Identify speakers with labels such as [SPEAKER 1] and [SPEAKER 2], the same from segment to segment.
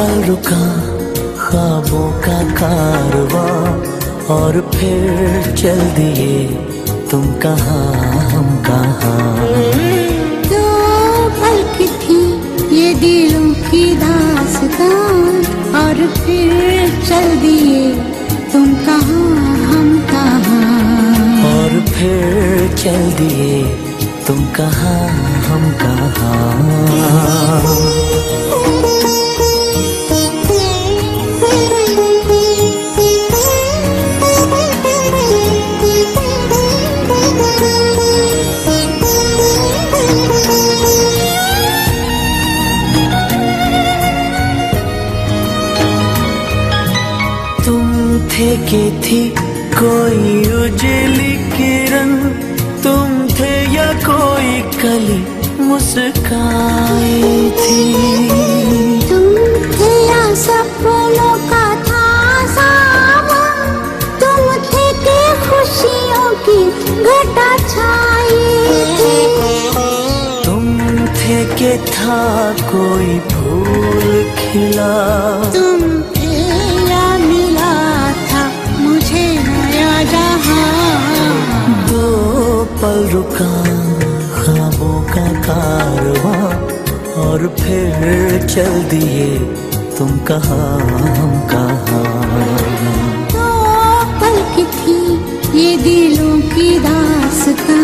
[SPEAKER 1] पल रुका ख्वाबों का कारवा और फिर चल दिए तुम कहा हम कहा।
[SPEAKER 2] दो पल की थी ये दिलों की दास्तान और फिर चल दिए तुम कहा हम कहा।
[SPEAKER 1] और फिर चल दिए तुम कहा हम कहा। थे के थी कोई उजली किरण। तुम थे या कोई कली मुस्काई थी।
[SPEAKER 2] तुम थे या सपनों का था तुम थे के खुशियों की घटा छाई थी।
[SPEAKER 1] तुम थे के था कोई फूल खिला। पल रुका खाबों का कारवा और फिर चल दिए तुम कहा हम कहा।
[SPEAKER 2] तो पल की थी ये दिलों की दासता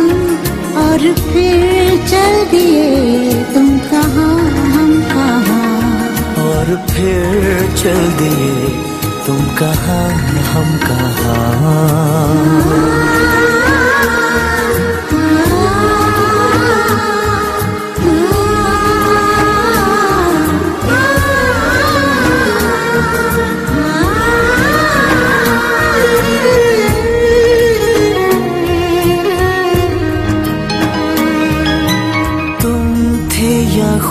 [SPEAKER 2] और फिर चल दिए तुम कहाँ हम कहाँ।
[SPEAKER 1] और फिर चल दिए तुम कहा हम कहा।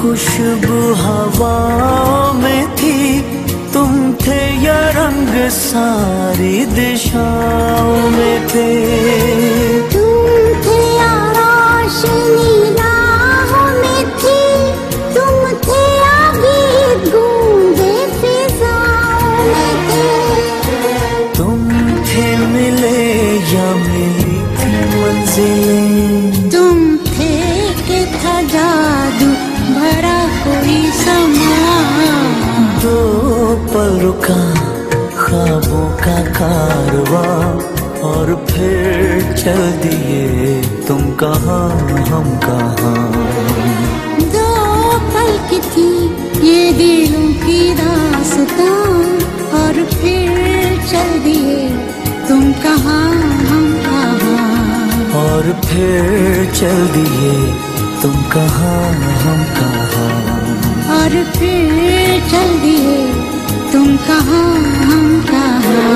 [SPEAKER 1] खुशबू हवाओं में थी। तुम थे या रंग सारी दिशाओं में थे। रुका ख्वाबों का कारवा। और फिर चल दिए तुम कहा हम कहा?
[SPEAKER 2] दो पल की थी ये दिलों की दास्तां और फिर चल दिए तुम कहाँ हम कहाँ?
[SPEAKER 1] और फिर चल दिए तुम कहा हम कहा?
[SPEAKER 2] और फिर चल दिए तुम कहाँ हम कहाँ?